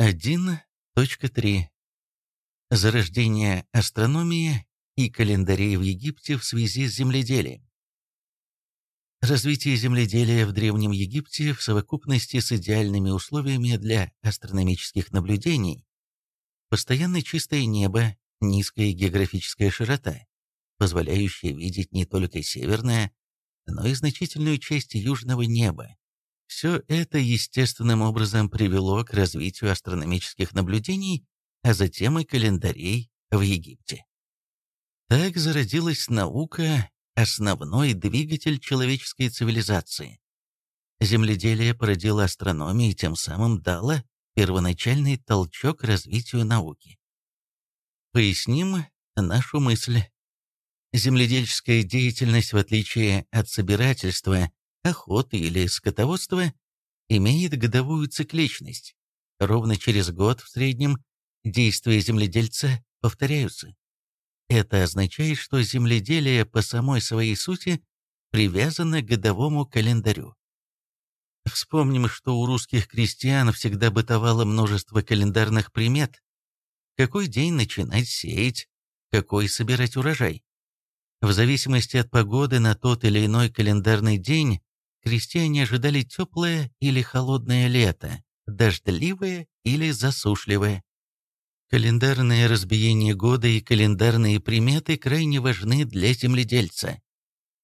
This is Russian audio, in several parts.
1.3. Зарождение астрономии и календарей в Египте в связи с земледелием. Развитие земледелия в Древнем Египте в совокупности с идеальными условиями для астрономических наблюдений, постоянно чистое небо, низкая географическая широта, позволяющая видеть не только северное, но и значительную часть южного неба, все это естественным образом привело к развитию астрономических наблюдений, а затем и календарей в Египте. Так зародилась наука, основной двигатель человеческой цивилизации. Земледелие породило астрономию и тем самым дало первоначальный толчок развитию науки. Поясним нашу мысль. Земледельческая деятельность, в отличие от собирательства, охоты или скотоводства, имеет годовую цикличность. Ровно через год в среднем действия земледельца повторяются. Это означает, что земледелие по самой своей сути привязано к годовому календарю. Вспомним, что у русских крестьян всегда бытовало множество календарных примет. Какой день начинать сеять, какой собирать урожай. В зависимости от погоды на тот или иной календарный день крестьяне ожидали теплое или холодное лето, дождливое или засушливое. Календарное разбиение года и календарные приметы крайне важны для земледельца.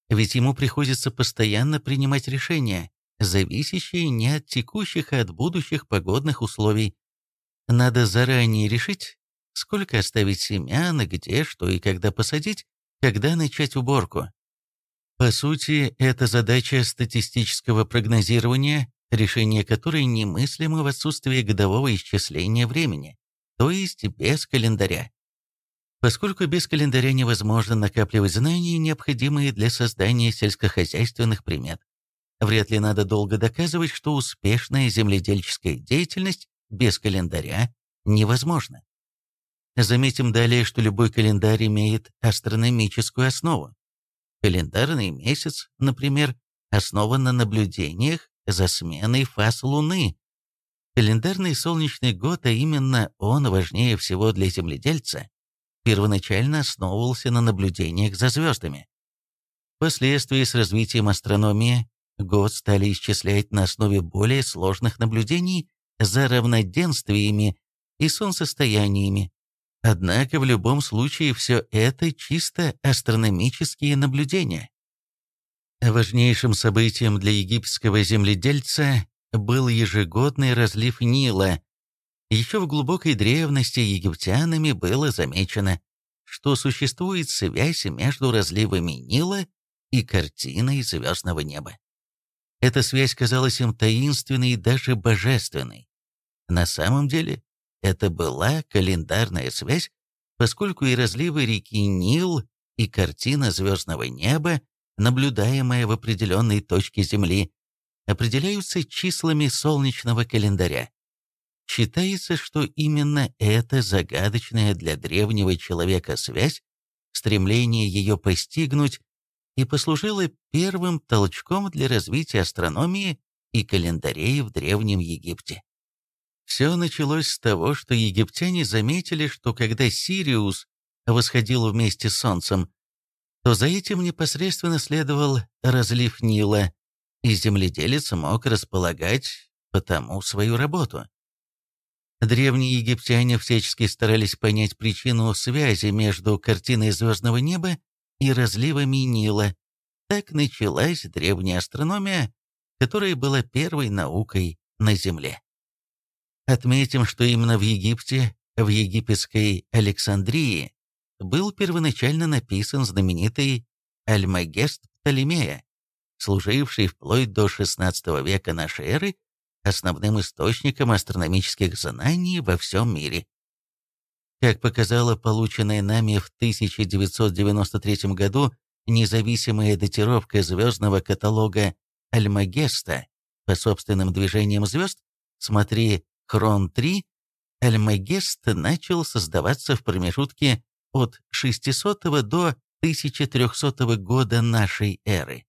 Ведь ему приходится постоянно принимать решения, зависящие не от текущих, а от будущих погодных условий. Надо заранее решить, сколько оставить семян, где, что и когда посадить, когда начать уборку. По сути, это задача статистического прогнозирования, решение которой немыслимо в отсутствии годового исчисления времени, то есть без календаря. Поскольку без календаря невозможно накапливать знания, необходимые для создания сельскохозяйственных примет. Вряд ли надо долго доказывать, что успешная земледельческая деятельность без календаря невозможна. Заметим далее, что любой календарь имеет астрономическую основу. Календарный месяц, например, основан на наблюдениях за сменой фаз Луны. Календарный солнечный год, а именно он важнее всего для земледельца, первоначально основывался на наблюдениях за звездами. Впоследствии с развитием астрономии год стали исчислять на основе более сложных наблюдений за равноденствиями и солнцестояниями, Однако в любом случае все это чисто астрономические наблюдения. Важнейшим событием для египетского земледельца был ежегодный разлив Нила. Еще в глубокой древности египтянами было замечено, что существует связь между разливами Нила и картиной звездного неба. Эта связь казалась им таинственной и даже божественной. На самом деле, это была календарная связь, поскольку и разливы реки Нил, и картина звездного неба, наблюдаемая в определенной точке Земли, определяются числами солнечного календаря. Считается, что именно эта загадочная для древнего человека связь, стремление ее постигнуть, и послужила первым толчком для развития астрономии и календарей в Древнем Египте. Все началось с того, что египтяне заметили, что когда Сириус восходил вместе с Солнцем, то за этим непосредственно следовал разлив Нила, и земледелец мог располагать потому свою работу. Древние египтяне всячески старались понять причину связи между картиной звездного неба и разливами Нила. Так началась древняя астрономия, которая была первой наукой на Земле. Отметим, что именно в Египте, в египетской Александрии, был первоначально написан знаменитый Альмагест Птолемея, служивший вплоть до XVI века нашей эры основным источником астрономических знаний во всем мире. Как показала полученная нами в 1993 году независимая датировка звездного каталога Альмагеста по собственным движениям звезд, смотри Хрон-3, Альмагест начал создаваться в промежутке от 600 до 1300 года нашей эры.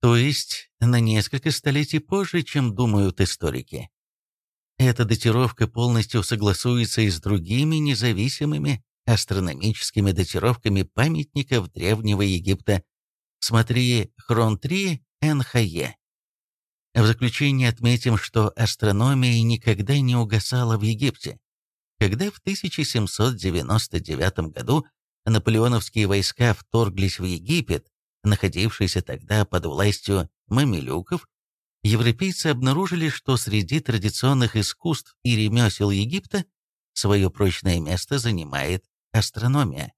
То есть на несколько столетий позже, чем думают историки. Эта датировка полностью согласуется и с другими независимыми астрономическими датировками памятников Древнего Египта. Смотри Хрон 3 НХЕ. В заключение отметим, что астрономия никогда не угасала в Египте. Когда в 1799 году наполеоновские войска вторглись в Египет, находившийся тогда под властью мамилюков, европейцы обнаружили, что среди традиционных искусств и ремесел Египта свое прочное место занимает астрономия.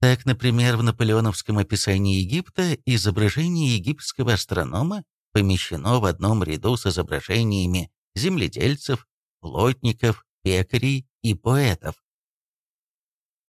Так, например, в наполеоновском описании Египта изображение египетского астронома помещено в одном ряду с изображениями земледельцев, плотников, пекарей и поэтов.